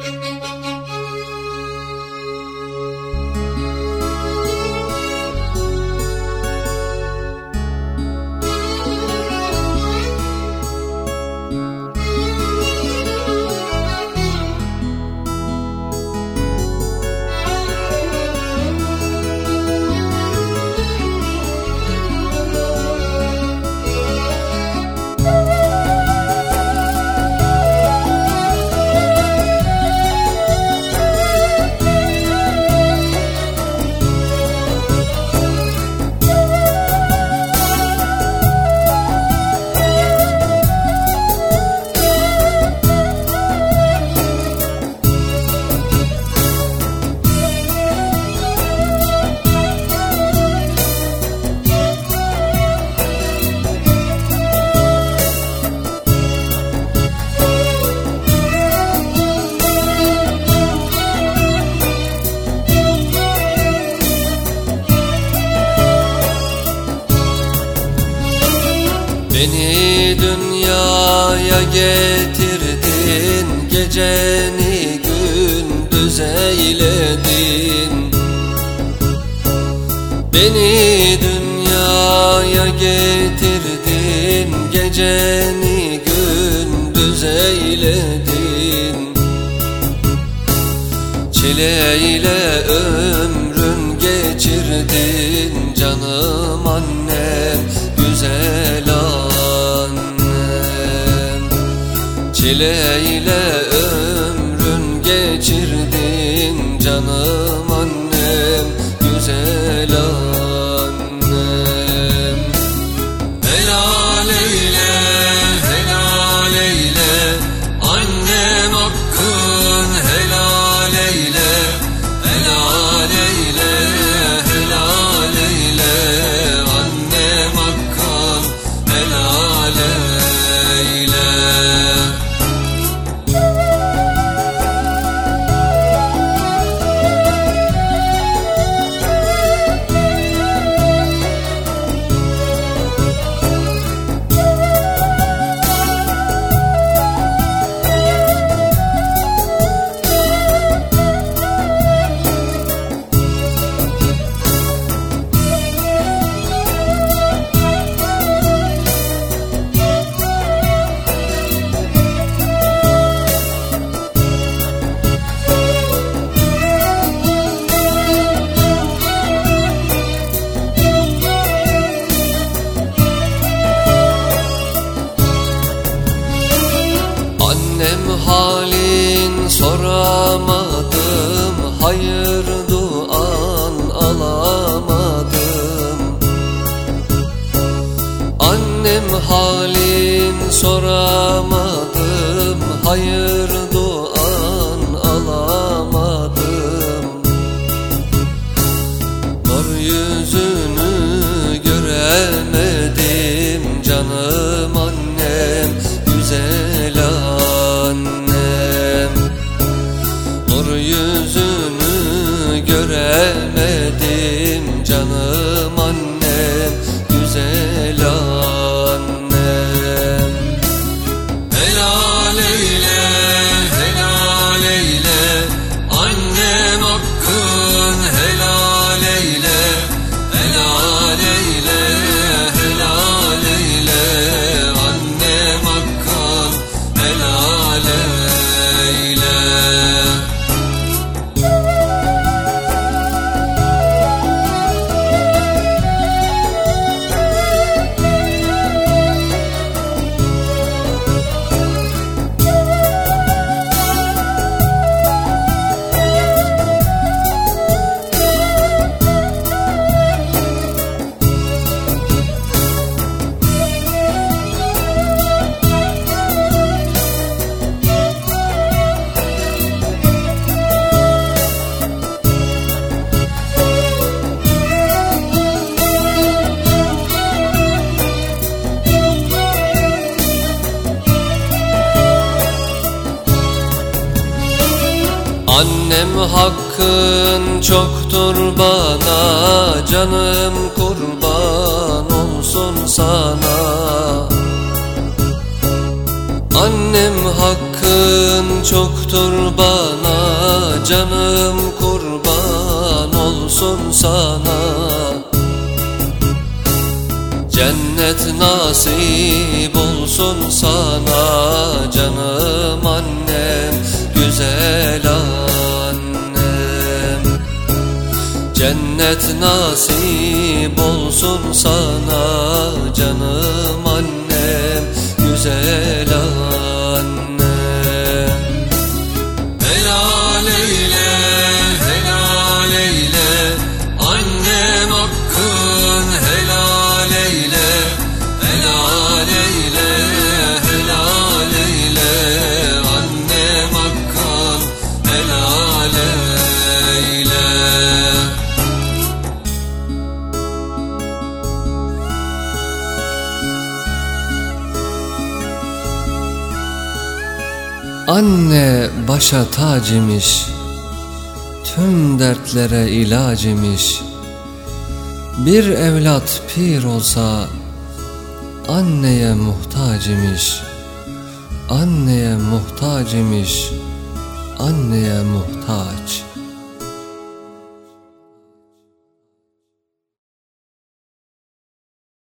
thank you dünyaya getirdin. Geceni gündüz eyledin. Beni dünyaya getirdin. Geceni gündüz eyledin. Çileyle ömrün geçirdin. Canım annem güzel ليلى halin soramadım Hayır duan alamadım. Annem halin soramadım Annem hakkın çoktur bana Canım kurban olsun sana. Annem hakkın çoktur bana Canım kurban olsun sana. Cennet nasip olsun sana canım nasip olsun sana Anne başa tac imiş, tüm dertlere ilaç imiş. Bir evlat pir olsa, anneye muhtaç imiş. Anneye muhtaç imiş, anneye muhtaç.